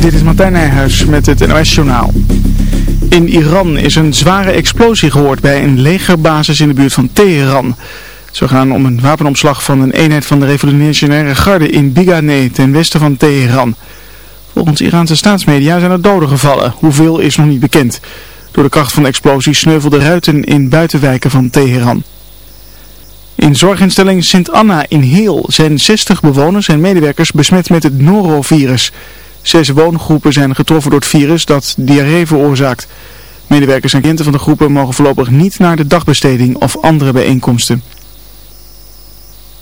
Dit is Martijn Nijhuis met het NOS-journaal. In Iran is een zware explosie gehoord bij een legerbasis in de buurt van Teheran. Zo gaan om een wapenomslag van een eenheid van de revolutionaire garde in Biganeh ten westen van Teheran. Volgens Iraanse staatsmedia zijn er doden gevallen. Hoeveel is nog niet bekend. Door de kracht van de explosie sneuvelden ruiten in buitenwijken van Teheran. In zorginstelling Sint Anna in Heel zijn 60 bewoners en medewerkers besmet met het norovirus. Zes woongroepen zijn getroffen door het virus dat diarree veroorzaakt. Medewerkers en kinderen van de groepen mogen voorlopig niet naar de dagbesteding of andere bijeenkomsten.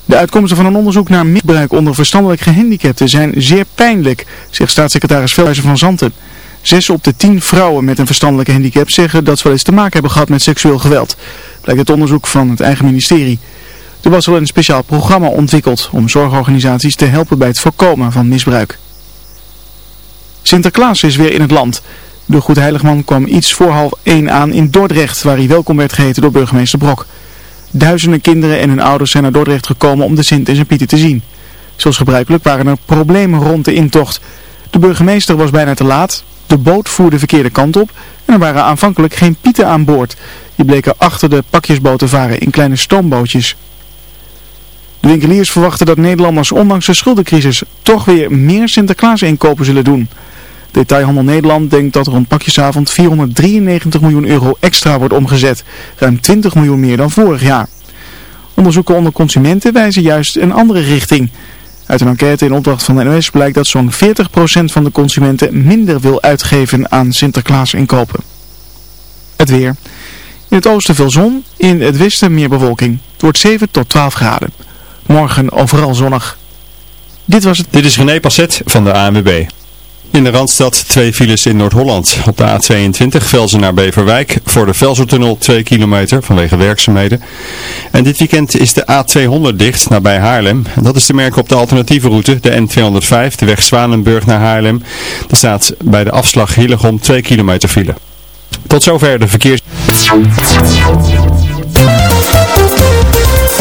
De uitkomsten van een onderzoek naar misbruik onder verstandelijk gehandicapten zijn zeer pijnlijk, zegt staatssecretaris Veldhuizen van Zanten. Zes op de tien vrouwen met een verstandelijke handicap zeggen dat ze wel eens te maken hebben gehad met seksueel geweld. Blijkt het onderzoek van het eigen ministerie. Er was al een speciaal programma ontwikkeld om zorgorganisaties te helpen bij het voorkomen van misbruik. Sinterklaas is weer in het land. De Goedheiligman kwam iets voor half één aan in Dordrecht, waar hij welkom werd geheten door burgemeester Brok. Duizenden kinderen en hun ouders zijn naar Dordrecht gekomen om de Sint en zijn Pieten te zien. Zoals gebruikelijk waren er problemen rond de intocht. De burgemeester was bijna te laat, de boot voerde de verkeerde kant op en er waren aanvankelijk geen Pieten aan boord. Die bleken achter de pakjesboot te varen in kleine stoombootjes. De winkeliers verwachten dat Nederlanders ondanks de schuldencrisis toch weer meer Sinterklaas inkopen zullen doen. Detailhandel Nederland denkt dat er rond pakjesavond 493 miljoen euro extra wordt omgezet. Ruim 20 miljoen meer dan vorig jaar. Onderzoeken onder consumenten wijzen juist een andere richting. Uit een enquête in opdracht van de NOS blijkt dat zo'n 40% van de consumenten minder wil uitgeven aan Sinterklaas inkopen. Het weer. In het oosten veel zon, in het westen meer bewolking. Het wordt 7 tot 12 graden. Morgen overal zonnig. Dit was het. Dit is René Passet van de ANWB. In de Randstad twee files in Noord-Holland. Op de A22 Velzen naar Beverwijk voor de Velsertunnel 2 kilometer vanwege werkzaamheden. En dit weekend is de A200 dicht nabij Haarlem. En dat is te merken op de alternatieve route, de N205, de weg Zwanenburg naar Haarlem. Er staat bij de afslag Hillegom 2 kilometer file. Tot zover de verkeers...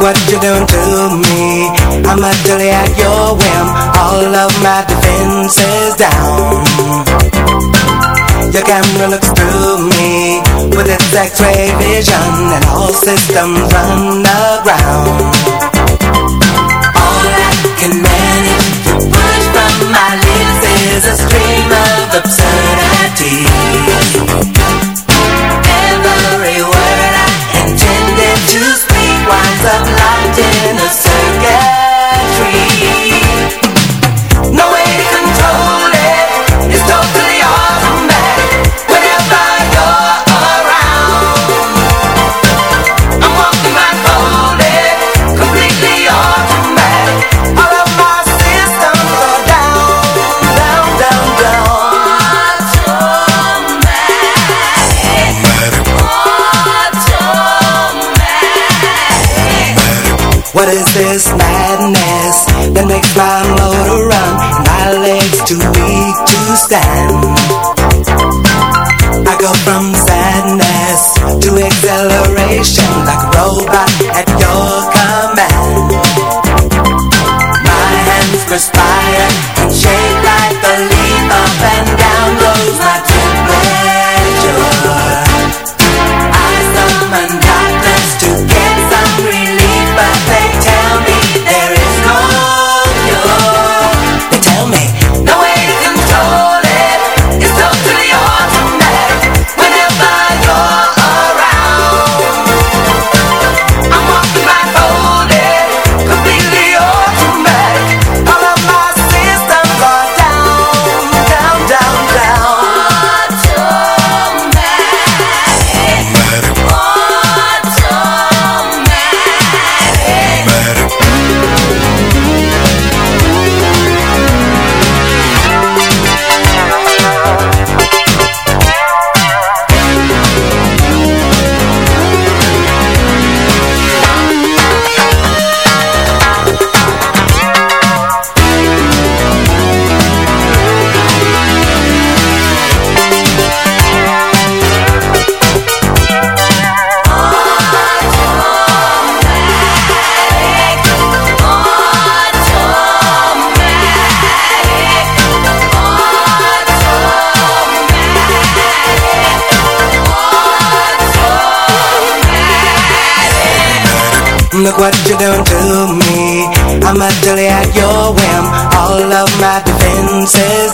What you're doing to me. I'm utterly at your whim. All of my defenses down. Your camera looks through me With its x-ray vision And all systems run aground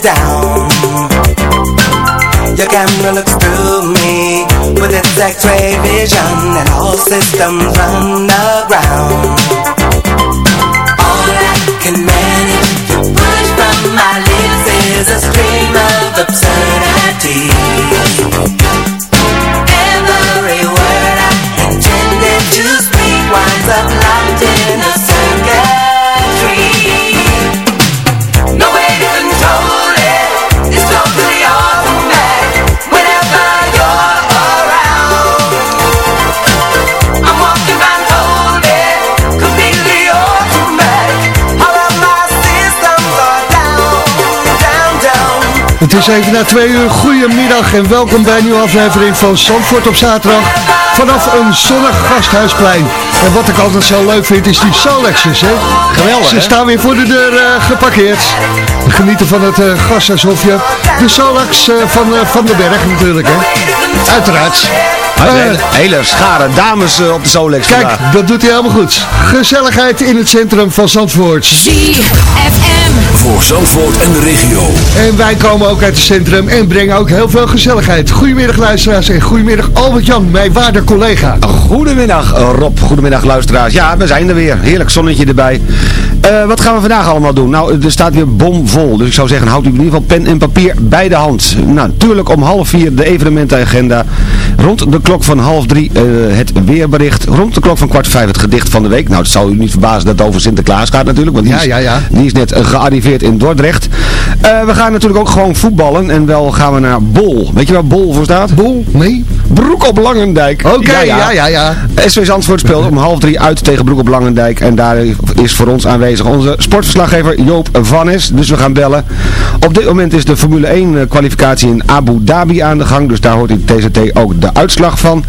down. Your camera looks through me With its x-ray vision And all systems run is even na twee uur. Goedemiddag en welkom bij een nieuwe aflevering van Zandvoort op zaterdag. Vanaf een zonnig gasthuisplein. En wat ik altijd zo leuk vind is die Solexes, hè? Geweldig, Ze hè? staan weer voor de deur eh, geparkeerd. We genieten van het uh, gasthuishofje. De Solex eh, van eh, Van den Berg natuurlijk, hè? Uiteraard. Eh, hele schare dames op de Solex Kijk, vandaag. dat doet hij helemaal goed. Gezelligheid in het centrum van Zandvoort. ZFM. Voor Zandvoort en de regio. En wij komen ook uit het centrum en brengen ook heel veel gezelligheid. Goedemiddag luisteraars en goedemiddag Albert-Jan, mijn waarde collega. Goedemiddag Rob, goedemiddag luisteraars. Ja, we zijn er weer. Heerlijk zonnetje erbij. Eh, wat gaan we vandaag allemaal doen? Nou, er staat weer bomvol. Dus ik zou zeggen, houd u in ieder geval pen en papier bij de hand. Nou, natuurlijk om half vier de evenementenagenda. Rond de klok van half drie eh, het weerbericht. Rond de klok van kwart vijf het gedicht van de week. Nou, het zal u niet verbazen dat het over Sinterklaas gaat natuurlijk. Want die, Ja, is, ja, ja. die is net eh, gearriveerd in Dordrecht. We gaan natuurlijk ook gewoon voetballen. En wel gaan we naar Bol. Weet je waar Bol voor staat? Bol? Nee? Broek op Langendijk. Oké, ja, ja, ja. SV Zandvoort speelt om half drie uit tegen Broek op Langendijk. En daar is voor ons aanwezig onze sportverslaggever Joop van Nes. Dus we gaan bellen. Op dit moment is de Formule 1 eh, kwalificatie in Abu Dhabi aan de gang. Dus daar hoort in TCT ook de uitslag van.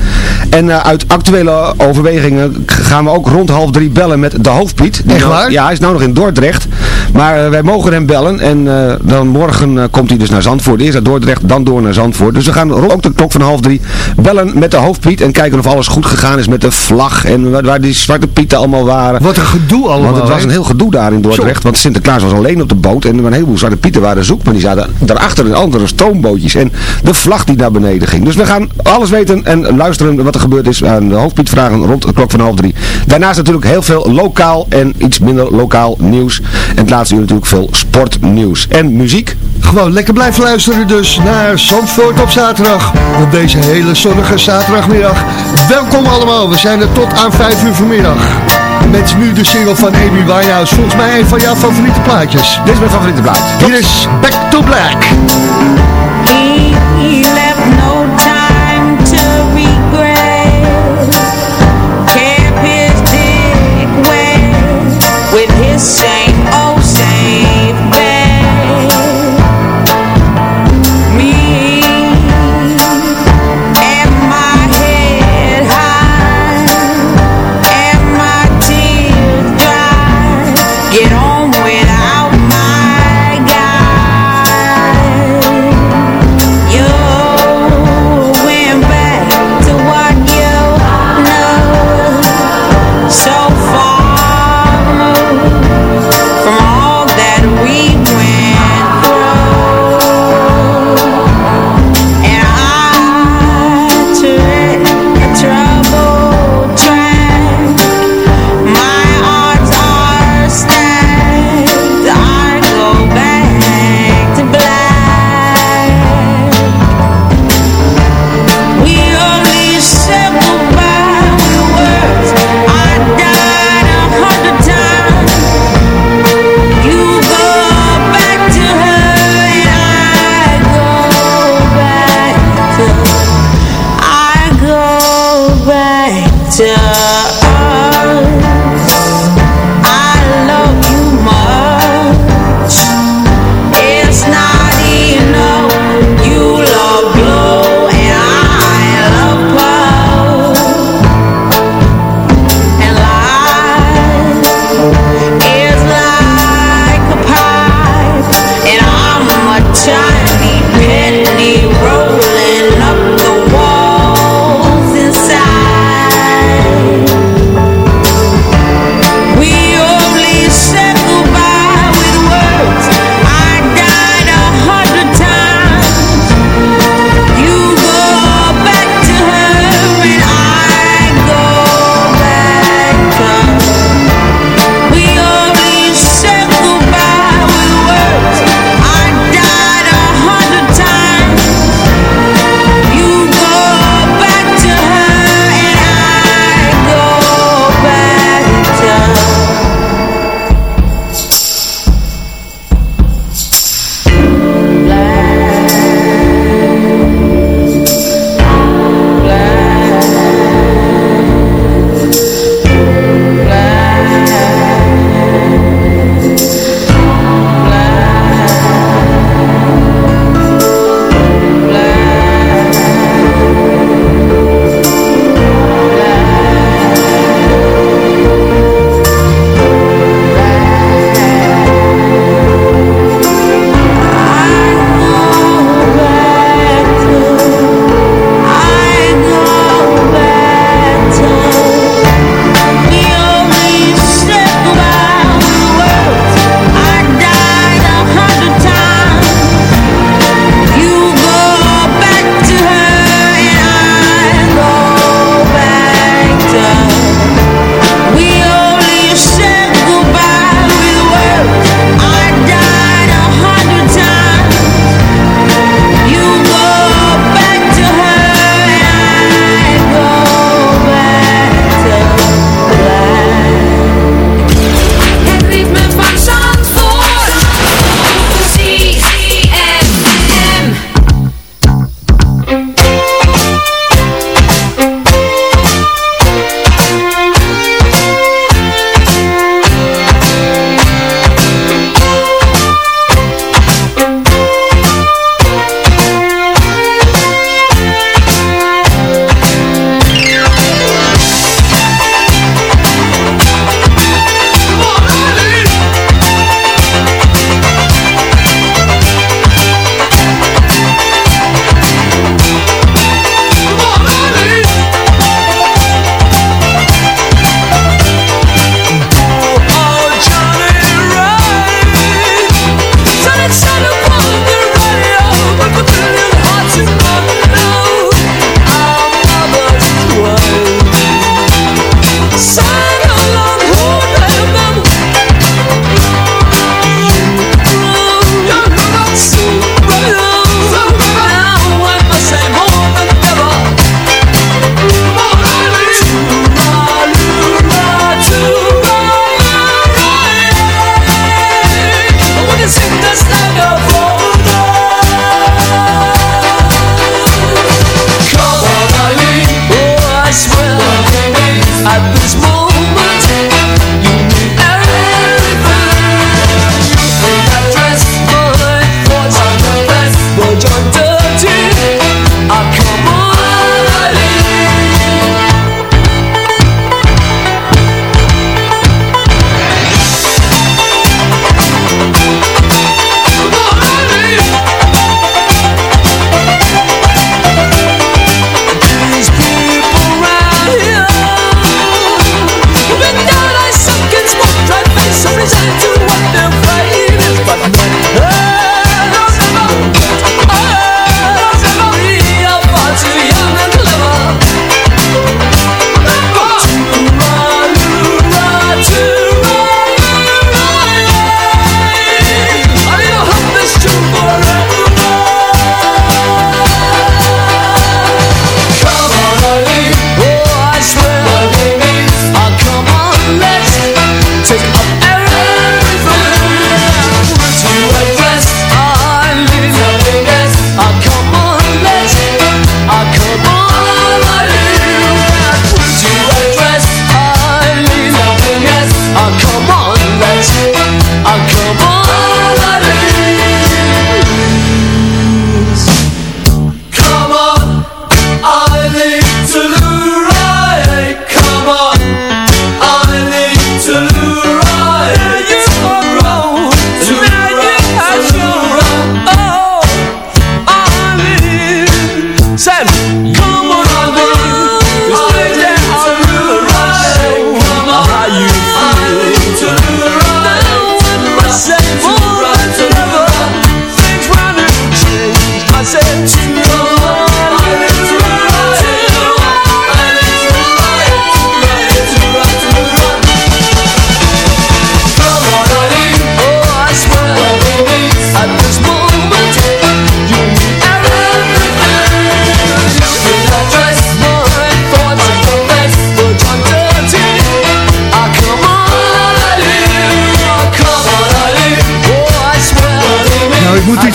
En eh, uit actuele overwegingen gaan we ook rond half drie bellen met de hoofdpiet. Echt nou- waar? Ja, hij is nou nog in Dordrecht. Maar eh, wij mogen hem bellen. En dan morgen komt hij dus naar Zandvoort. Eerst naar Dordrecht, dan door naar Zandvoort. Dus we gaan rond ook de klok van half drie bellen met de hoofdpiet. En kijken of alles goed gegaan is met de vlag. En waar, die zwarte pieten allemaal waren. Wat een gedoe allemaal. Want het was een heel gedoe daar in Dordrecht. Want Sinterklaas was alleen op de boot. En een heleboel zwarte pieten waren zoek. Maar die zaten daarachter in andere stoombootjes. En de vlag die naar beneden ging. Dus we gaan alles weten en luisteren wat er gebeurd is aan de hoofdpiet vragen rond de klok van half drie. Daarnaast natuurlijk heel veel lokaal en iets minder lokaal nieuws. En het laatste uur natuurlijk veel sportnieuws. En muziek. Gewoon lekker blijven luisteren dus naar Zandvoort op zaterdag. Op deze hele zonnige zaterdagmiddag. Welkom allemaal, we zijn er tot aan 5 uur vanmiddag. Met nu de single van Amy Winehouse. Volgens mij een van jouw favoriete plaatjes. Dit is mijn favoriete plaat. Hier is Back to Black. He left no time to regret. Kept his dick Yeah.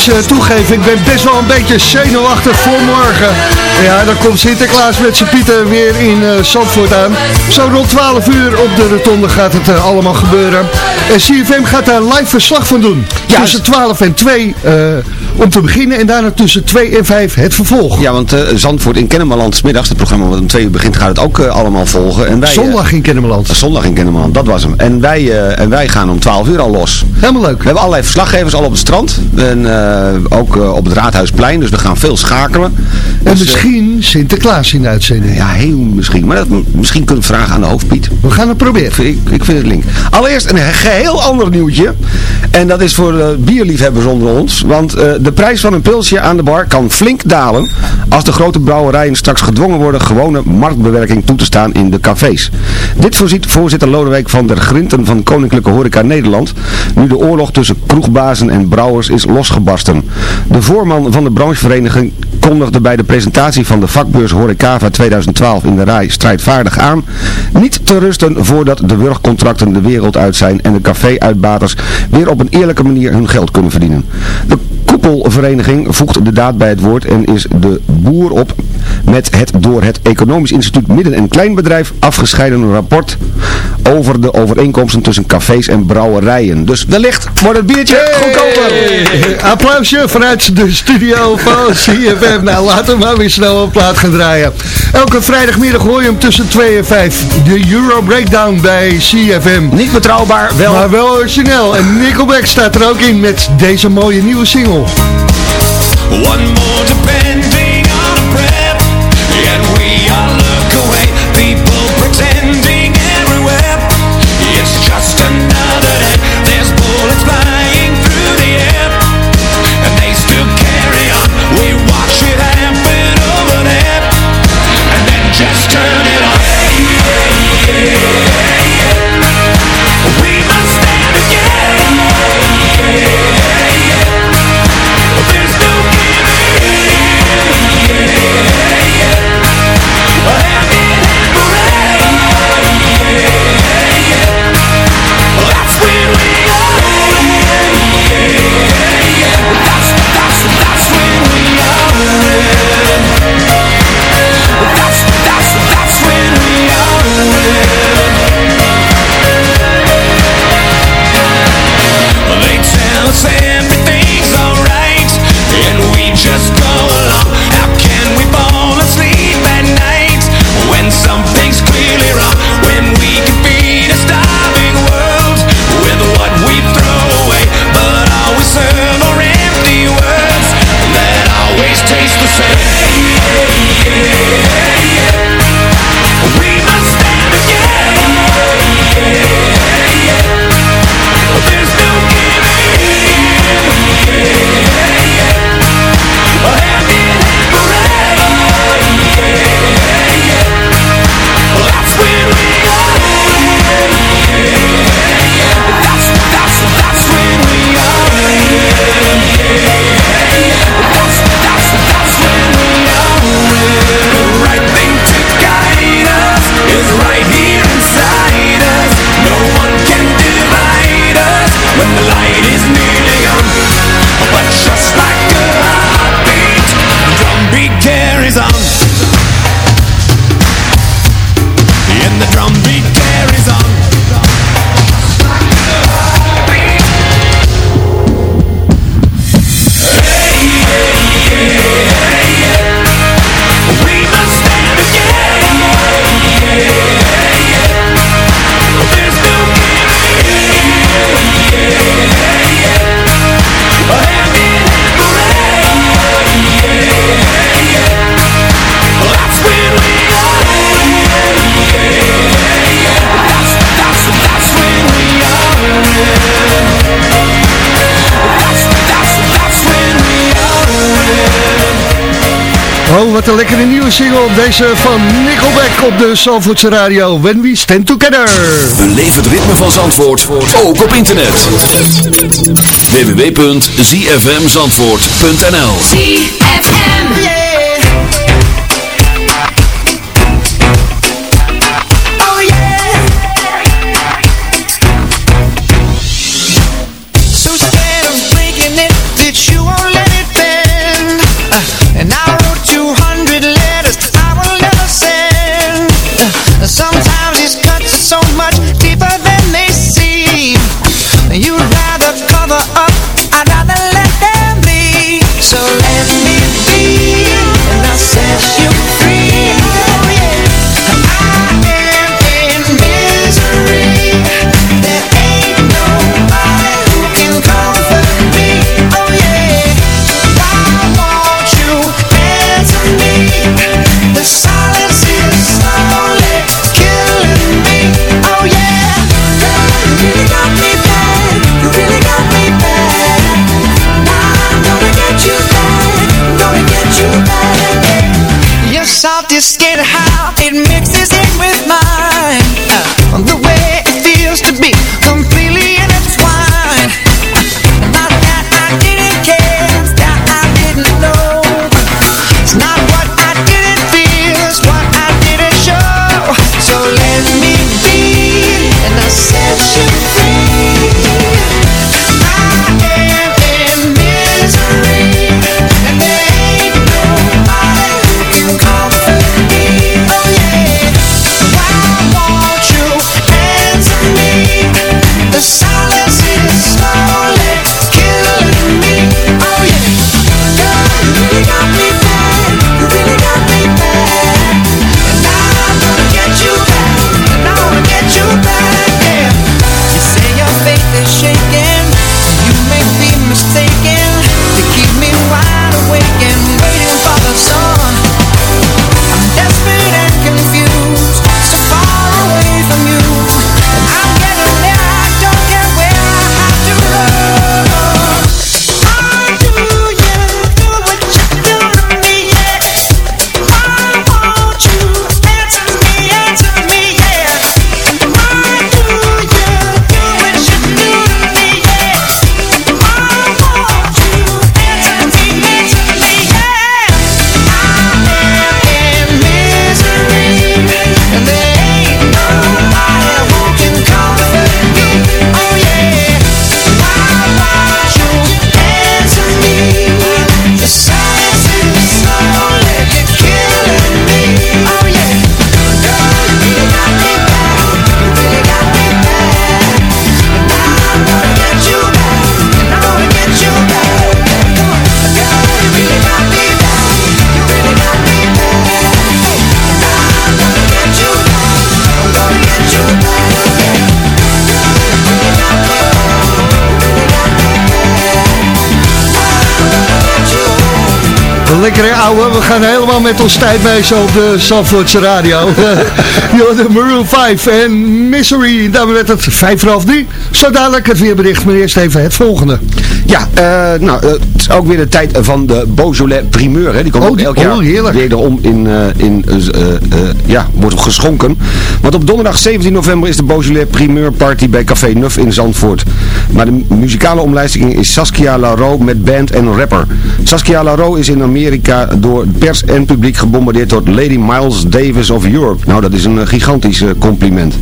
Moet eh, toegeven. Ik ben best wel een beetje zenuwachtig voor morgen. Ja, dan komt Sinterklaas met zijn Pieter weer in eh Zandvoort aan. Zo rond 12 uur op de rotonde gaat het eh, allemaal gebeuren. En CFM gaat daar live verslag van doen. Tussen 12 en 2 eh, om te beginnen. En daarna tussen 2 en 5 het vervolg. Ja, want eh, Zandvoort in Kennemerland, middags, het programma wat om twee uur begint, gaat het ook eh, allemaal volgen. En wij, eh, Zondag in Kennemerland. zondag in Kennemerland, dat was hem. En wij, eh, en wij gaan om 12 uur al los. Helemaal leuk. We hebben allerlei verslaggevers al op het strand. En eh, ook eh, op het Raadhuisplein. Dus we gaan veel schakelen. En Dus, eh, misschien Sinterklaas in de uitzending. ja, heel misschien. Maar dat, misschien kunnen we vragen aan de hoofdpiet. We gaan het proberen. Ik, ik vind het link. Allereerst een geheel ander nieuwtje. En dat is voor de bierliefhebbers onder ons. Want eh, de prijs van een pilsje aan de bar kan flink dalen. Als de grote brouwerijen straks gedwongen worden gewone marktbewerking toe te staan in de cafés. Dit voorziet voorzitter Lodewijk van der Grinten van Koninklijke Horeca Nederland. Nu de oorlog tussen kroegbazen en brouwers is losgebarsten. De voorman van de branchevereniging kondigde bij de presentatie van de vakbeurs Horecava 2012 in de RAI strijdvaardig aan. Niet te rusten voordat de wurgcontracten de wereld uit zijn en de café-uitbaters weer op een eerlijke manier hun geld kunnen verdienen. De koepelvereniging voegt de daad bij het woord en is de boer op met het door het Economisch Instituut Midden- en Kleinbedrijf afgescheiden rapport over de overeenkomsten tussen cafés en brouwerijen. Dus wellicht wordt het biertje goedkoper. Hey, applausje vanuit de studio van CFM. Nou, laten we maar weer snel een plaat gaan draaien. Elke vrijdagmiddag hoor je hem tussen 2 en 5. De Euro Breakdown bij CFM. Niet betrouwbaar, wel. Maar wel origineel. En Nickelback staat er ook in met deze mooie nieuwe single. One more wat een lekkere nieuwe single. Deze van Nickelback op de Zandvoortse Radio. When we stand together. Beleef het ritme van Zandvoort, ook op internet. www.zfmzandvoort.nl ZFM. Ouwe, we gaan helemaal met ons tijd mee zo op de Zandvoortse radio. De Maroon 5 en Misery, daar werd het vijf voor half drie. Zo dadelijk het weerbericht, maar eerst even het volgende. Ja, eh, nou, het is ook weer de tijd van de Beaujolais primeur. Hè. Die komt Oh, ook elk jaar oh, wederom in, eh, in eh, ja, wordt geschonken. Want op donderdag 17 november is de Beaujolais primeur party bij Café Nuf in Zandvoort. Maar de muzikale omlijsting is Saskia Larro met band en rapper. Saskia Larro is in Amerika door pers en publiek gebombardeerd tot Lady Miles Davis of Europe. Nou, dat is een eh, gigantisch eh, compliment.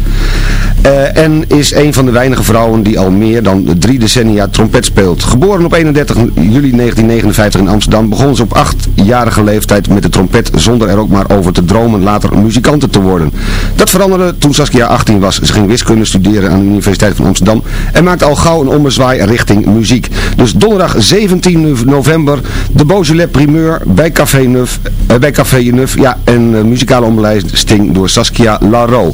Eh, en is een van de weinige vrouwen die al meer dan drie decennia trompet speelt. Geboren op 31 juli 1959 in Amsterdam begon ze op achtjarige leeftijd met de trompet zonder er ook maar over te dromen later muzikante te worden. Dat veranderde toen Saskia 18 was. Ze ging wiskunde studeren aan de Universiteit van Amsterdam en maakte al gauw een ommezwaai richting muziek. Dus donderdag 17 november de Beaujolais primeur bij Café Nuf, eh, bij Café Nuf ja, en eh, muzikale omlijsting door Saskia Larro.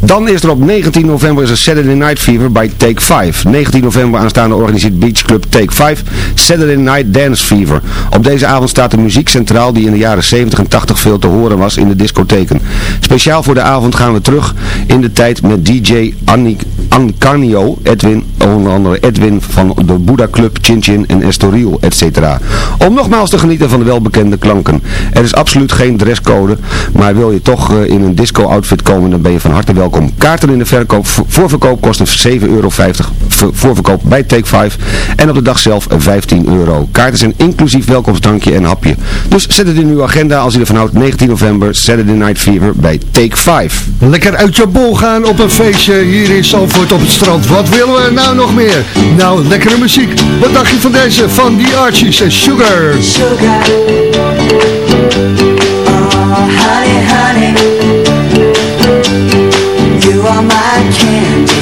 Dan is er op 19 november is er Saturday Night Fever bij Take 5. 19 november aanstaande organiseert Beach Club Take 5 Saturday Night Dance Fever. Op deze avond staat de muziek centraal die in de jaren 70 en 80 veel te horen was in de discotheken. Speciaal voor de avond gaan we terug in de tijd met DJ Ancarnio, Edwin, onder andere Edwin van de Buddha Club, Chin Chin en Estoril, etc. Om nogmaals te genieten van de welbekende klanken. Er is absoluut geen dresscode, maar wil je toch eh, in een disco-outfit komen, dan ben je van harte welkom. Kaarten in de verkoop, voorverkoop kosten 7,50 euro voorverkoop bij Take 5 en op de dag zelf 15 euro. Kaarten zijn inclusief welkomstdankje en hapje. Dus zet het in uw agenda als u ervan houdt 19 november Saturday Night Fever bij Take 5. Lekker uit je bol gaan op een feestje hier in Zandvoort op het strand. Wat willen we nou nog meer? Nou, lekkere muziek. Wat dacht je van deze? Van die Archies en Sugar. Sugar. Oh, honey, honey. all my candy.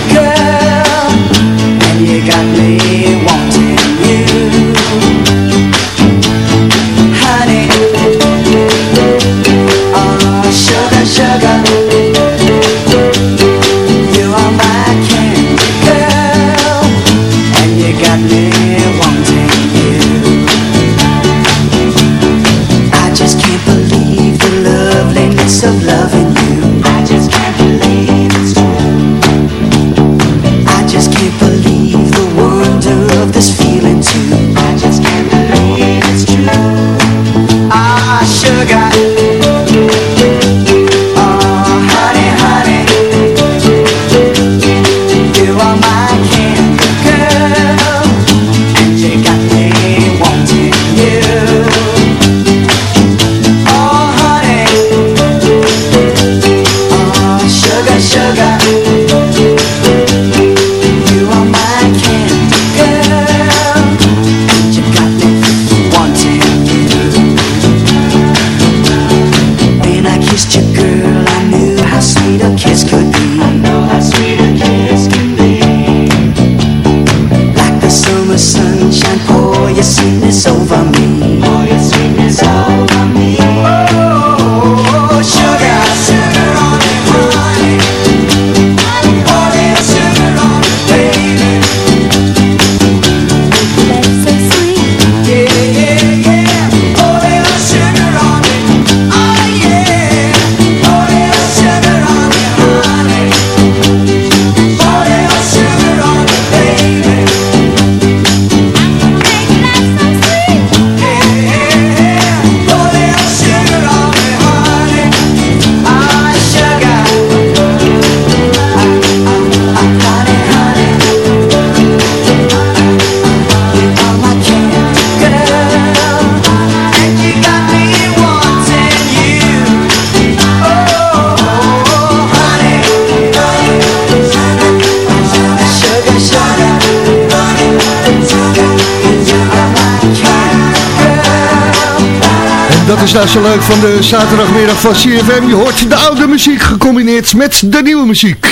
Dat is nou zo leuk van de zaterdagmiddag van CFM. Je hoort de oude muziek gecombineerd met de nieuwe muziek.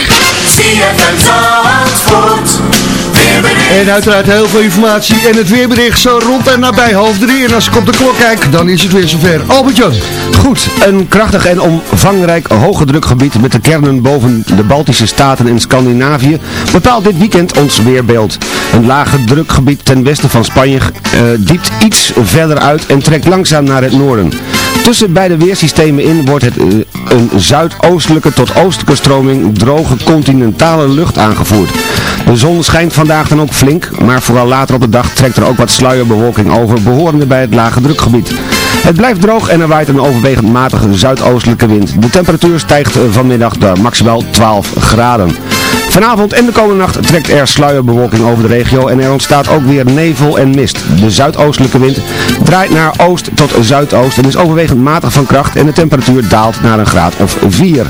En uiteraard heel veel informatie en het weerbericht zo rond en nabij half drie. En als ik op de klok kijk, dan is het weer zover. Albert-Jan. Goed, een krachtig en omvangrijk hoge drukgebied met de kernen boven de Baltische Staten en Scandinavië bepaalt dit weekend ons weerbeeld. Een lage drukgebied ten westen van Spanje eh, diept iets verder uit en trekt langzaam naar het noorden. Tussen beide weersystemen in wordt het eh, een zuidoostelijke tot oostelijke stroming droge continentale lucht aangevoerd. De zon schijnt vandaag dan ook flink, maar vooral later op de dag trekt er ook wat sluierbewolking over, behorende bij het lage drukgebied. Het blijft droog en er waait een overwegend matige zuidoostelijke wind. De temperatuur stijgt eh, vanmiddag naar maximaal 12 graden. Vanavond en de komende nacht trekt er sluierbewolking over de regio en er ontstaat ook weer nevel en mist. De zuidoostelijke wind draait naar oost tot zuidoost en is overwegend matig van kracht en de temperatuur daalt naar een graad of 4.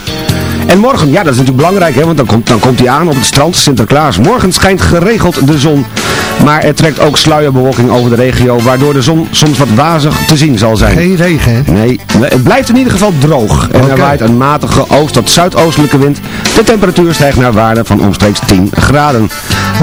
En morgen, ja dat is natuurlijk belangrijk, hè, want dan komt, dan komt hij aan op het strand Sinterklaas. Morgen schijnt geregeld de zon, maar er trekt ook sluierbewolking over de regio, waardoor de zon soms wat wazig te zien zal zijn. Geen regen, hè? Nee, het blijft in ieder geval droog. En er waait een matige oost- tot zuidoostelijke wind De temperatuur stijgt naar waarde van omstreeks 10 graden.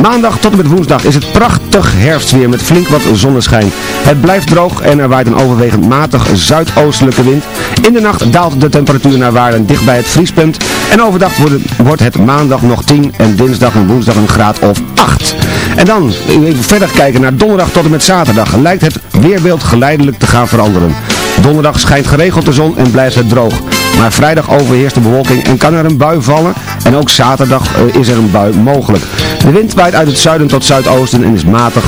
Maandag tot en met woensdag is het prachtig herfstweer met flink wat zonneschijn. Het blijft droog en er waait een overwegend matig zuidoostelijke wind. In de nacht daalt de temperatuur naar waarde dicht bij het vriespunt. En overdag wordt het, wordt het maandag nog 10 en dinsdag en woensdag een graad of 8. En dan even verder kijken naar donderdag tot en met zaterdag. Lijkt het weerbeeld geleidelijk te gaan veranderen. Donderdag schijnt geregeld de zon en blijft het droog. Maar vrijdag overheerst de bewolking en kan er een bui vallen. En ook zaterdag eh, is er een bui mogelijk. De wind waait uit het zuiden tot zuidoosten en is matig.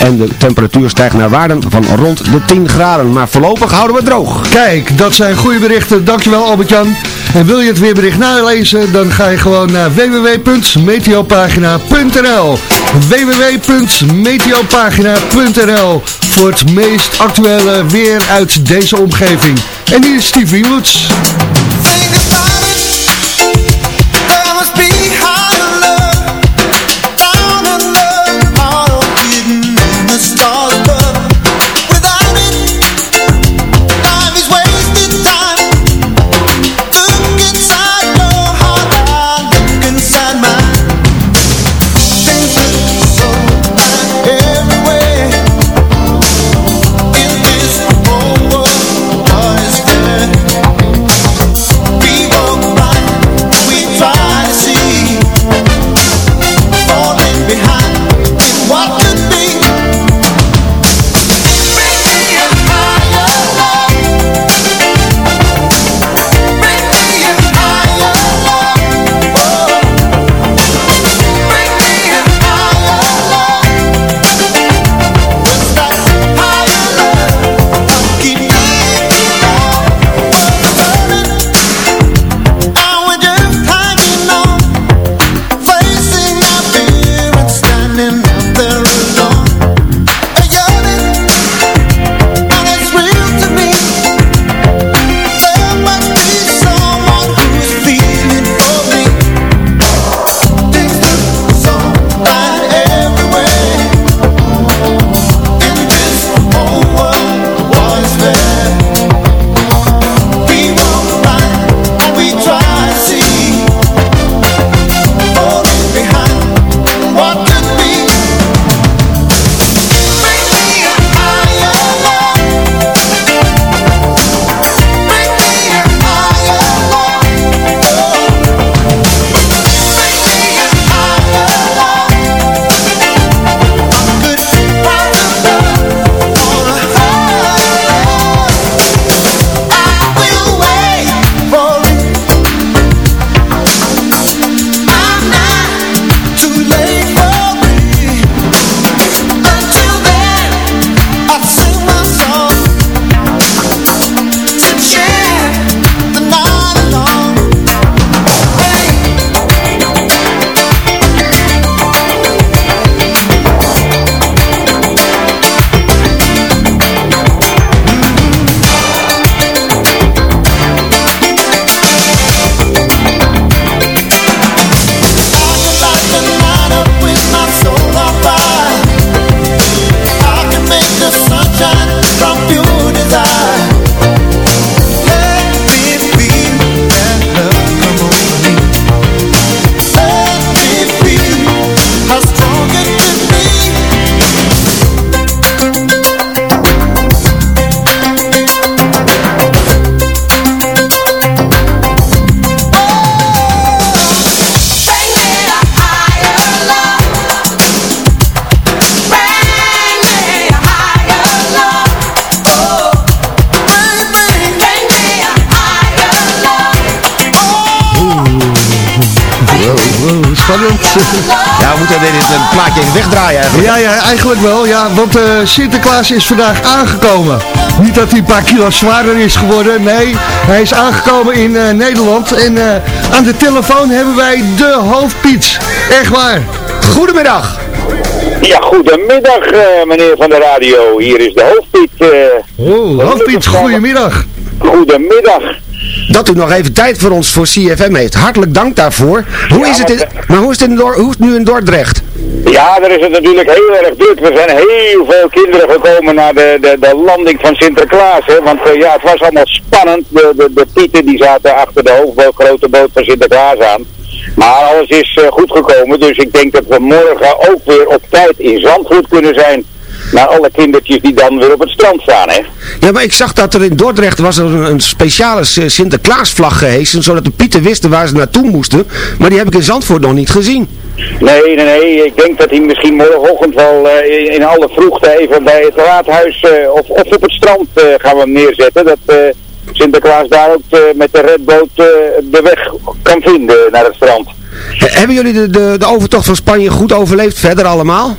En de temperatuur stijgt naar waarden van rond de 10 graden. Maar voorlopig houden we het droog. Kijk, dat zijn goede berichten. Dankjewel Albert-Jan. En wil je het weerbericht nalezen, dan ga je gewoon naar www.meteopagina.nl www.meteopagina.nl Voor het meest actuele weer uit deze omgeving. En hier is Stevie Woods. Spannend. Ja, we moeten dit een plaatje even wegdraaien eigenlijk. Ja, ja, eigenlijk wel. Ja, want eh, Sinterklaas is vandaag aangekomen. Niet dat hij een paar kilo zwaarder is geworden. Nee, hij is aangekomen in eh, Nederland. En eh, aan de telefoon hebben wij de hoofdpiets. Echt waar. Goedemiddag. Ja, goedemiddag eh, meneer van de radio. Hier is de hoofdpiet. eh, Oh, hoofdpiets, goedemiddag. goedemiddag. Dat u nog even tijd voor ons voor CFM heeft. Hartelijk dank daarvoor. Hoe Ja, is het in, maar- hoe is het, in Dor- hoe is het nu in Dordrecht? Ja, daar is het natuurlijk heel erg druk. Er zijn heel veel kinderen gekomen naar de, de, de landing van Sinterklaas. Hè? Want eh, ja, het was allemaal spannend. De, de, de pieten die zaten achter de hoofdboot, grote boot van Sinterklaas aan. Maar alles is eh, goed gekomen, dus ik denk dat we morgen ook weer op tijd in Zandvoort kunnen zijn. Naar alle kindertjes die dan weer op het strand staan, hè. Ja, maar ik zag dat er in Dordrecht was er een, een speciale Sinterklaasvlag gehesen, zodat de pieten wisten waar ze naartoe moesten. Maar die heb ik in Zandvoort nog niet gezien. Nee, nee, nee. Ik denk dat hij misschien morgenochtend wel eh, in, alle vroegte even bij het raadhuis eh, of, of op het strand eh, gaan we hem neerzetten. Dat Sinterklaas daar ook met de redboot de weg kan vinden naar het strand. He- hebben jullie de, de, de overtocht van Spanje goed overleefd verder allemaal?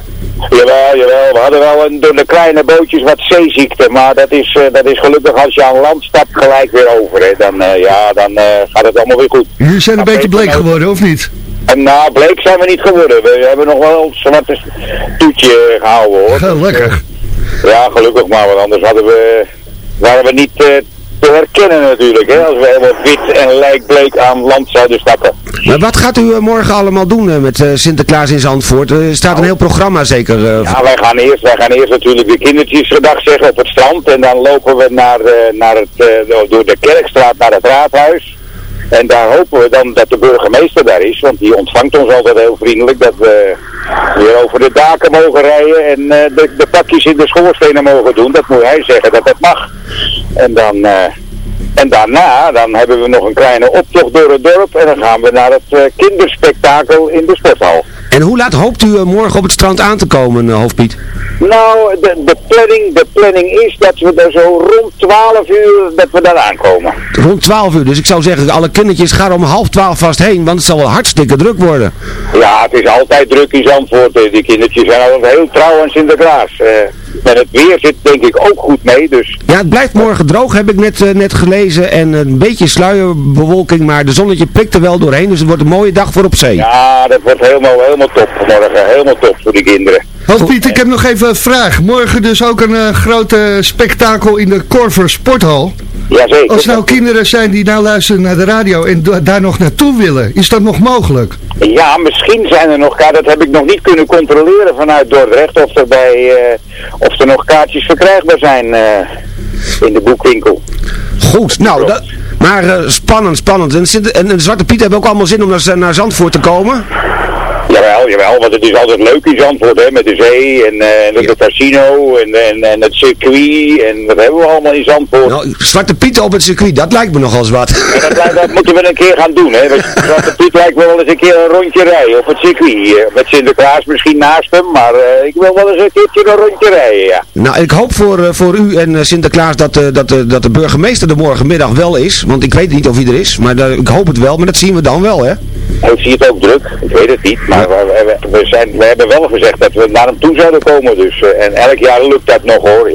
Jawel, jawel. We hadden wel een, door de kleine bootjes wat zeeziekte, maar dat is, eh, dat is gelukkig als je aan land stapt gelijk weer over. Hè. Dan, eh, ja, dan eh, gaat het allemaal weer goed. Jullie zijn een beetje bleek geworden, of niet? En nou, bleek zijn we niet geworden. We hebben nog wel een zwarte toetje gehouden hoor. Gelukkig. Ja, gelukkig maar, want anders hadden we, waren we niet eh, te herkennen natuurlijk, hè, als we helemaal wit en lijkbleek aan land zouden stappen. Maar wat gaat u eh, morgen allemaal doen eh, met eh, Sinterklaas in Zandvoort? Er staat een heel programma zeker. Ja, wij gaan eerst, wij gaan eerst natuurlijk de kindertjes gedag zeggen op het strand en dan lopen we naar, naar het, door de kerkstraat naar het raadhuis. En daar hopen we dan dat de burgemeester daar is, want die ontvangt ons altijd heel vriendelijk, dat we weer over de daken mogen rijden en eh, de, de pakjes in de schoorstenen mogen doen. Dat moet hij zeggen dat dat mag. En dan... eh, en daarna, dan hebben we nog een kleine optocht door het dorp en dan gaan we naar het eh, kinderspektakel in de sporthal. En hoe laat hoopt u morgen op het strand aan te komen, Hoofdpiet? Nou, de, de, planning, de planning is dat we er zo rond 12 uur dat we daar aankomen. Rond 12 uur, dus ik zou zeggen, alle kindertjes gaan om half 12 vast heen, want het zal wel hartstikke druk worden. Ja, het is altijd druk in Zandvoort. eh, Die kindertjes zijn altijd heel trouw aan Sinterklaas. Eh met het weer zit denk ik ook goed mee, dus Ja, het blijft morgen droog, heb ik net, eh, net gelezen, en een beetje sluierbewolking, maar de zonnetje prikt er wel doorheen, dus het wordt een mooie dag voor op zee. ja, dat wordt helemaal, helemaal top morgen. Helemaal top voor die kinderen. Hoofdpiet, ik heb nog even een vraag. Morgen dus ook een eh, grote spektakel in de Corver Sporthal. Jazeker. Als nou kinderen zijn die nou luisteren naar de radio en da- daar nog naartoe willen, is dat nog mogelijk? Ja, misschien zijn er nog kaarten. Dat heb ik nog niet kunnen controleren vanuit Dordrecht. Of er, bij, eh, of er nog kaartjes verkrijgbaar zijn eh, in de boekwinkel. Goed, nou, dat, maar eh, spannend, spannend. En, en, Zwarte Piet hebben ook allemaal zin om naar, naar Zandvoort te komen. Jawel, jawel, want het is altijd leuk in Zandvoort, hè, met de zee en, eh, en het casino en, en, en het circuit en wat hebben we allemaal in Zandvoort. Nou, Zwarte Piet op het circuit, dat lijkt me nog eens wat. Dat, lijkt- dat moeten we een keer gaan doen, hè. Want Zwarte Piet lijkt me wel eens een keer een rondje rijden op het circuit. eh, Met Sinterklaas misschien naast hem, maar eh, ik wil wel eens een keertje een rondje rijden, ja. Nou, ik hoop voor, voor u en Sinterklaas dat, dat, dat de burgemeester er morgenmiddag wel is. Want ik weet niet of hij er is, maar ik hoop het wel. Maar dat zien we dan wel, hè? Heeft hij het ook druk? Ik weet het niet, maar we, zijn, we hebben wel gezegd dat we naar hem toe zouden komen, dus, eh, en elk jaar lukt dat nog hoor.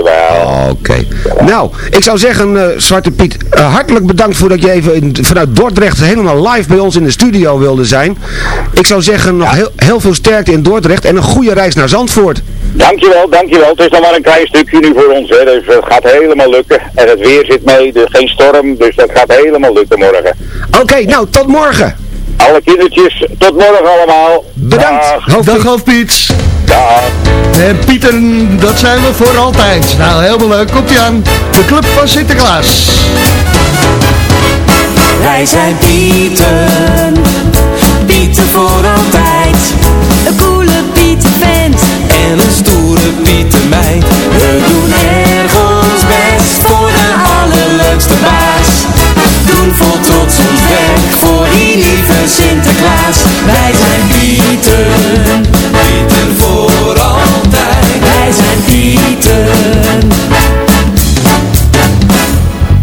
Oké. Nou, ik zou zeggen, eh, Zwarte Piet, eh, hartelijk bedankt voor dat je even in- vanuit Dordrecht helemaal live bij ons in de studio wilde zijn. Ik zou zeggen, nog heel, heel veel sterkte in Dordrecht en een goede reis naar Zandvoort. Dankjewel, dankjewel. Het is nog maar een klein stukje nu voor ons, hè. dus het gaat helemaal lukken. En het weer zit mee, dus geen storm, dus dat gaat helemaal lukken morgen. Oké, nou, tot morgen. Alle kindertjes, tot morgen allemaal. Bedankt. Dag. Dag Hoofdpiet. Dag. En Pieter, dat zijn we voor altijd. Nou, helemaal leuk. Komt ie aan. De Club van Sinterklaas. Wij zijn Pieten, Pieten voor altijd. Een coole Pietenvent en een stoere Pietermeid. We doen erg ons best voor de allerleukste baas. Doen trots ons werk voor die lieve Sinterklaas. Wij zijn Pieten, Pieten voor altijd. Wij zijn Pieten.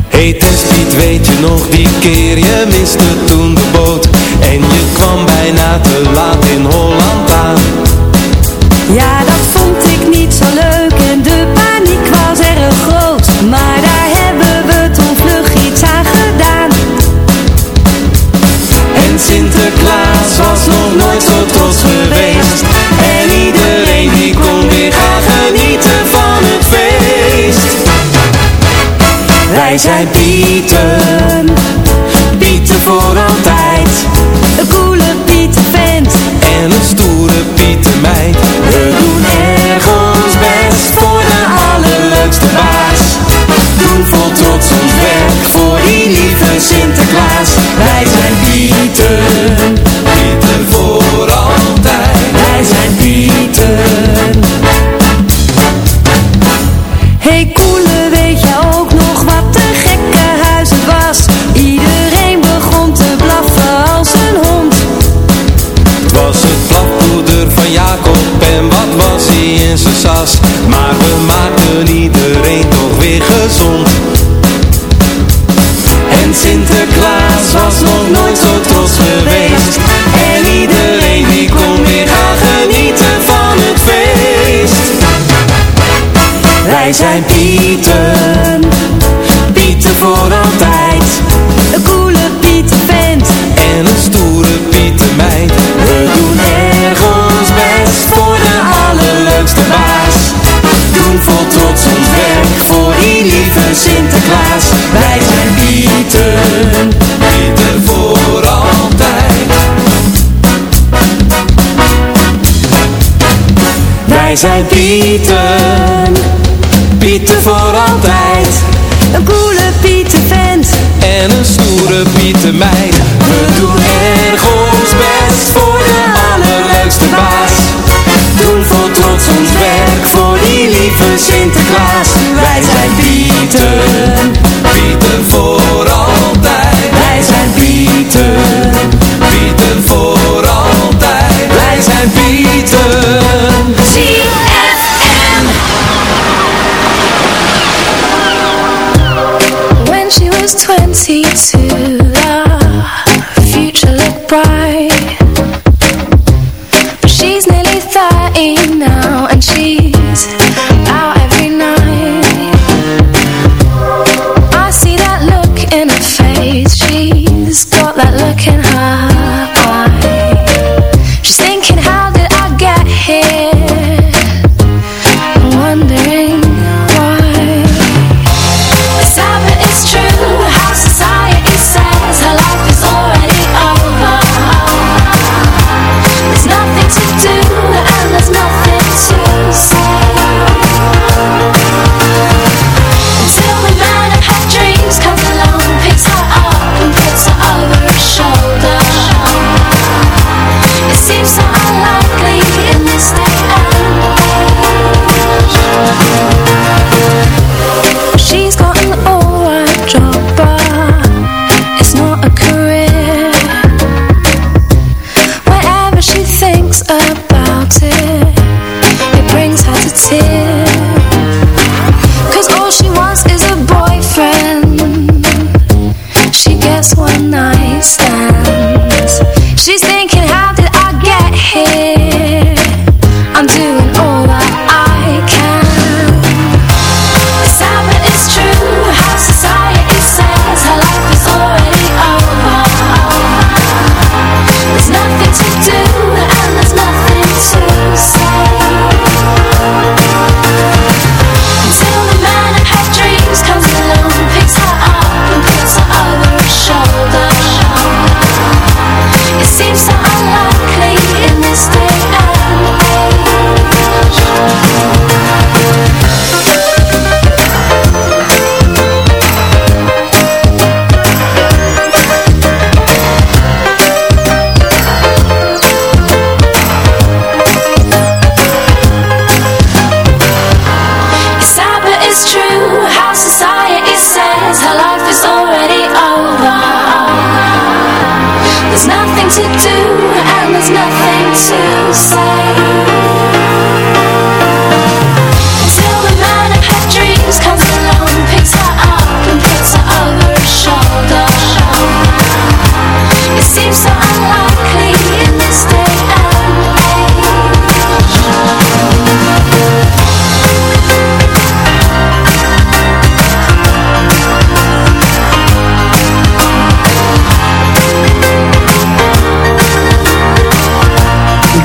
Hey Testpiet, weet je nog die keer je miste toen de boot En je kwam bijna te laat in Holland aan Wij zijn Pieten, Pieten voor altijd. Een coole Pietervent En een stoere zijn Pieten, Pieten voor altijd. Een coole Pietervent En een stoere Pietermeid We doen erg ons best voor de allerleukste baas. Doen vol trots ons werk voor die lieve Sinterklaas. Wij zijn Pieten, Pieten voor altijd. Wij zijn Pieten, altijd. Een coole Pietervent En een stoere Pietermeid We doen erg ons best voor de allerleukste baas. Doen vol trots ons werk voor die lieve Sinterklaas in now and she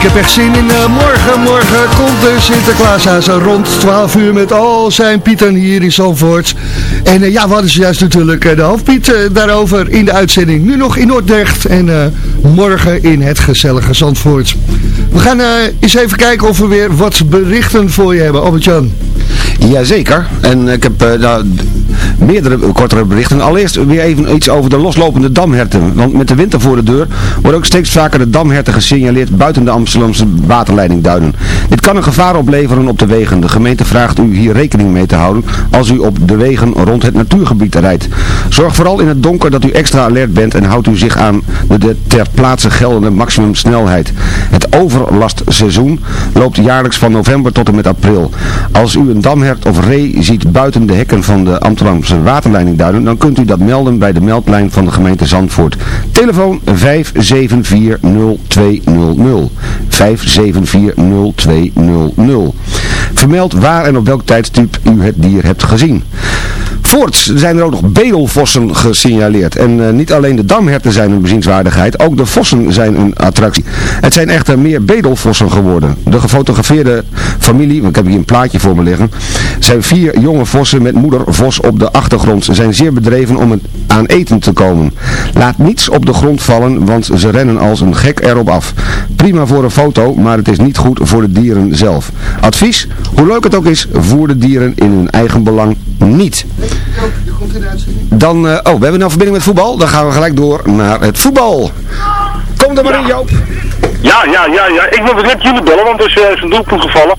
Ik heb echt zin in eh, morgen. Morgen komt de Sinterklaas aan zo rond 12 uur met al zijn Pieten hier in Zandvoort. En eh, ja, we hadden zojuist natuurlijk eh, de hoofdpiet eh, daarover in de uitzending. Nu nog in Noordrecht en morgen in het gezellige Zandvoort. We gaan eens even kijken of we weer wat berichten voor je hebben. Albert-Jan. Jazeker. En ik heb nou, meerdere kortere berichten. Allereerst weer even iets over de loslopende damherten. Want met de winter voor de deur worden ook steeds vaker de damherten gesignaleerd buiten de Amsterdamse waterleidingduinen. Dit kan een gevaar opleveren op de wegen. De gemeente vraagt u hier rekening mee te houden als u op de wegen rond het natuurgebied rijdt. Zorg vooral in het donker dat u extra alert bent en houdt u zich aan de, de ter plaatse geldende maximumsnelheid. Het overlastseizoen loopt jaarlijks van november tot en met april. Als u een damhert of ree ziet buiten de hekken van de Amsterdamse Waterleiding duiden, dan kunt u dat melden bij de meldlijn van de gemeente Zandvoort. Telefoon 5740200. 5740200. Vermeld waar en op welk tijdstip u het dier hebt gezien. Voorts zijn er ook nog bedelvossen gesignaleerd. En eh, niet alleen de damherten zijn een bezienswaardigheid, ook de vossen zijn een attractie. Het zijn echter meer bedelvossen geworden. De gefotografeerde familie, ik heb hier een plaatje voor me liggen, zijn vier jonge vossen met moeder vos op de achtergrond. Ze zijn zeer bedreven om aan eten te komen. Laat niets op de grond vallen, want ze rennen als een gek erop af. Prima voor een foto, maar het is niet goed voor de dieren zelf. Advies, hoe leuk het ook is, voer de dieren in hun eigen belang niet. Dan, eh, oh, we hebben nou verbinding met voetbal. Dan gaan we gelijk door naar het voetbal. Kom er maar in, Joop. Ja, ja, ja, ja. Ik wilde net jullie bellen, want er is, is een doelpunt gevallen.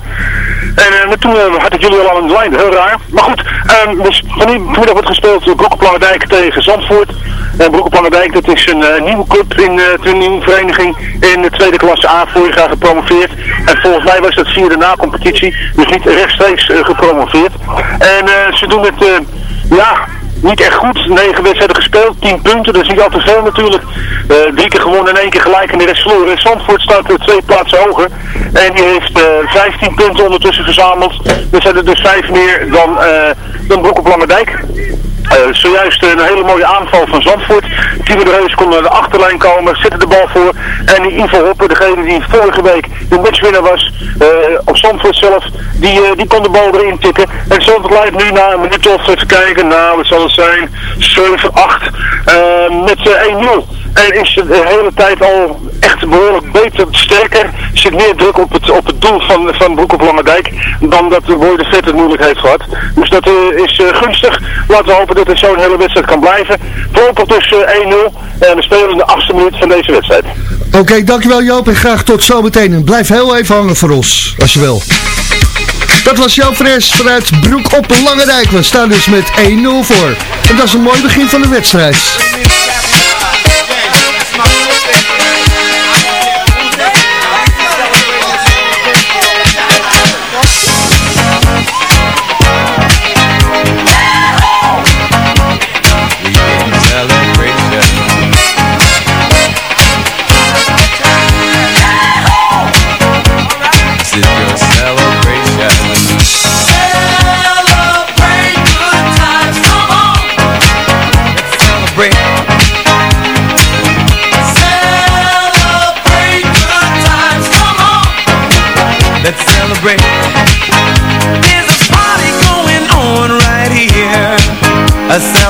En eh, toen eh, had ik jullie al aan de lijn, heel raar. Maar goed, ehm dus vanmiddag wordt gespeeld Broek op Langendijk tegen Zandvoort. En Broek op Langendijk, dat is een eh, nieuwe club in eh, een nieuwe vereniging in de tweede klasse A, vorig jaar gepromoveerd. En volgens mij was dat via de na-competitie, dus niet rechtstreeks eh, gepromoveerd. En eh, ze doen het, eh, ja, niet echt goed. Negen wedstrijden gespeeld, tien punten, dat is niet al te veel natuurlijk. Eh, drie keer gewonnen en één keer gelijk en de rest verloren. Zandvoort staat er twee plaatsen hoger. En die heeft eh 15 punten ondertussen verzameld. Er zijn er dus vijf meer dan, eh dan Broek op Langendijk. Eh, zojuist een hele mooie aanval van Zandvoort. Timo de Reus kon naar de achterlijn komen, zette de bal voor. En Ivo Hoppe, degene die vorige week de matchwinnaar was, eh, op Zandvoort zelf, die, eh, die kon de bal erin tikken. En Zandvoort leidt nu na een minuut of even kijken, nou wat zal het zijn, 7, 8, eh, met eh, 1-0. En is de hele tijd al echt behoorlijk beter, sterker. Zit meer druk op het, op het doel van, van Broek op Langendijk dan dat Boy de Vet het moeilijk heeft gehad. Dus dat eh, is eh, gunstig. Laten we hopen dat het zo'n hele wedstrijd kan blijven. Voorlopig dus eh, 1-0 en we spelen in de achtste minuut van deze wedstrijd. Oké, dankjewel Joop en graag tot zometeen. En blijf heel even hangen voor ons, als je wil. Dat was Joop Fres vanuit Broek op Langendijk. We staan dus met 1-0 voor. En dat is een mooi begin van de wedstrijd.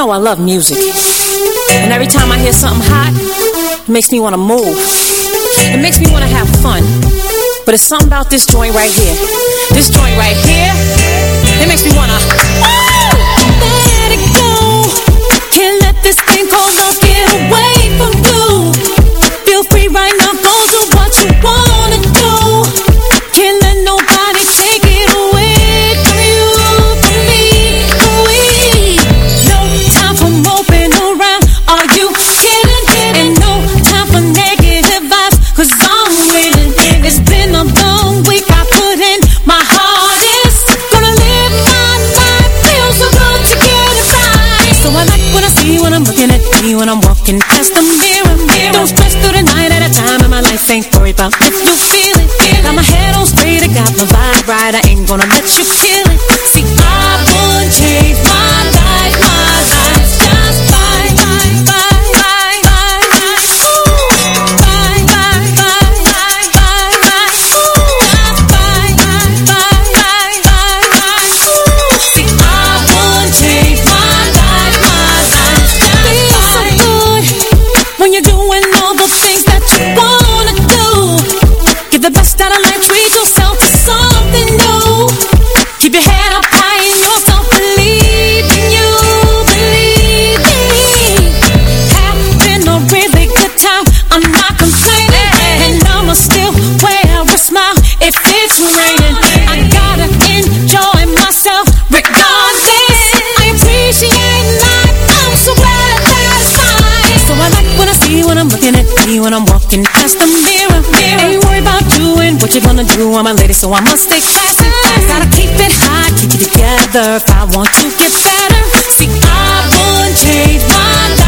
Know I love music. And every time I hear something hot, it makes me want to move. It makes me want to have fun. But it's something about this joint right here. This joint right here, it makes me want to... Let it go. Can't let this thing called love get away from you. Feel free right now, walking past the mirror. Don't stress through the night at a time, and my life ain't worried about if you feel it. Got my head on straight, I got my vibe right. I ain't gonna let you kill it. Looking at me when I'm walking past the mirror. mirror. Ain't worried about and what you're gonna do. I'm a lady, so I must stay classy. Gotta keep it high, keep it together if I want to get better. See, I would change my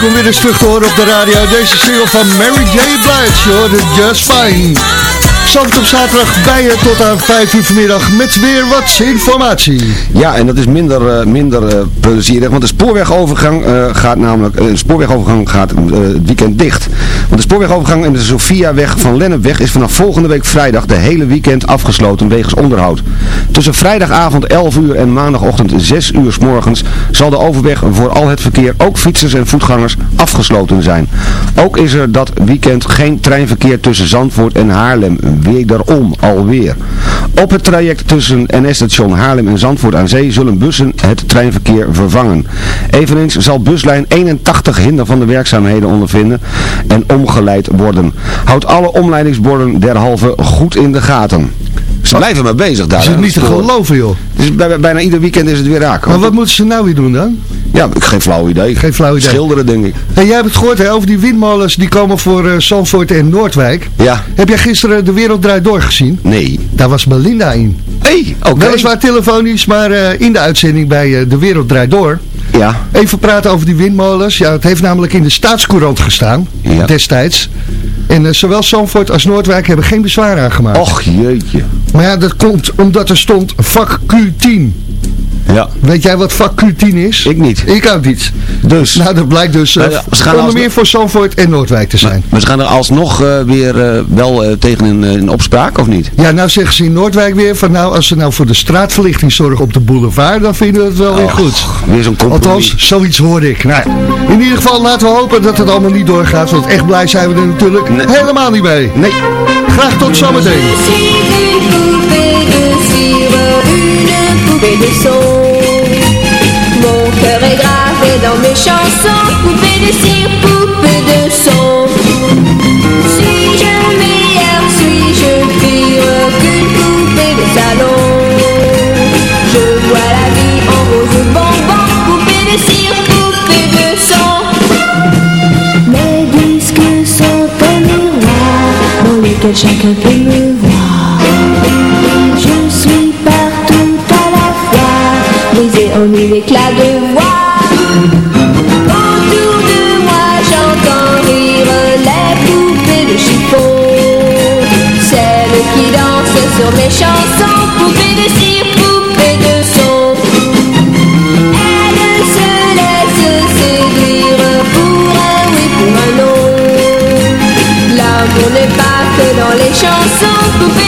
Leuk om weer eens terug te horen op de radio. Deze single van Mary J. Blige, hoor, Just Fine. Zand op zaterdag bij je tot aan 5 uur vanmiddag met weer wat informatie. Ja, en dat is minder, eh, minder eh, plezierig, want de spoorwegovergang eh, gaat namelijk, de spoorwegovergang gaat het weekend dicht. Want de spoorwegovergang en de Sofiaweg van Lennepweg is vanaf volgende week vrijdag de hele weekend afgesloten wegens onderhoud. Tussen vrijdagavond 11 uur en maandagochtend 6 uur s morgens zal de overweg voor al het verkeer, ook fietsers en voetgangers, afgesloten zijn. Ook is er dat weekend geen treinverkeer tussen Zandvoort en Haarlem. Wederom, alweer. Op het traject tussen NS-station Haarlem en Zandvoort aan Zee zullen bussen het treinverkeer vervangen. Eveneens zal buslijn 81 hinder van de werkzaamheden ondervinden en omgeleid worden. Houd alle omleidingsborden derhalve goed in de gaten. Ze blijven maar bezig daar. Is het hè, niet te geloven, joh. Dus bij- bijna ieder weekend is het weer raak. Maar wat moeten ze nou weer doen dan? Ja, geen flauw idee. Geen flauw idee. Schilderen, denk ik. Hey, jij hebt het gehoord hè, over die windmolens die komen voor eh Zandvoort en Noordwijk. Ja. Heb jij gisteren De Wereld Draait Door gezien? Nee. Daar was Belinda in. Hé, oké. Weliswaar telefonisch, maar eh, in de uitzending bij eh, De Wereld Draait Door. Ja. Even praten over die windmolens. Ja, het heeft namelijk in de staatscourant gestaan, Ja. destijds. En eh, zowel Zandvoort als Noordwijk hebben geen bezwaar aangemaakt. Och, jeetje. Maar ja, dat komt omdat er stond vak Q10. Ja. Weet jij wat vak Q10 is? Ik niet. Ik ook niet. Dus. Nou, dat blijkt dus eh, Maar ja, ze gaan onder meer voor Zandvoort en Noordwijk te zijn. Maar ze gaan er alsnog eh, weer eh, wel eh, tegen in, eh, in opspraak, of niet? Ja, nou zeggen ze in Noordwijk weer van nou, als ze nou voor de straatverlichting zorgen op de boulevard, dan vinden we het wel weer goed. Weer zo'n compromis. Althans, zoiets hoorde ik. Nou, in ieder geval laten we hopen dat het allemaal niet doorgaat, want echt blij zijn we er natuurlijk Nee. helemaal niet mee. Nee. Graag tot zometeen. Une poupée de son. Cœur gravé dans mes chansons, poupée de cire, poupée de son. Suis-je meilleure, suis-je pire qu'une poupée de salon? Je vois la vie en rose bonbon, poupée de cire, poupée de son. Mes disques sont un miroir dans lequel chacun peut me voir. Je suis partout à la fois, brisé en mille éclats sur mes chansons, poupées de cire, poupées de son. Elles se laissent séduire pour un oui, pour un non. L'amour n'est pas que dans les chansons, poupée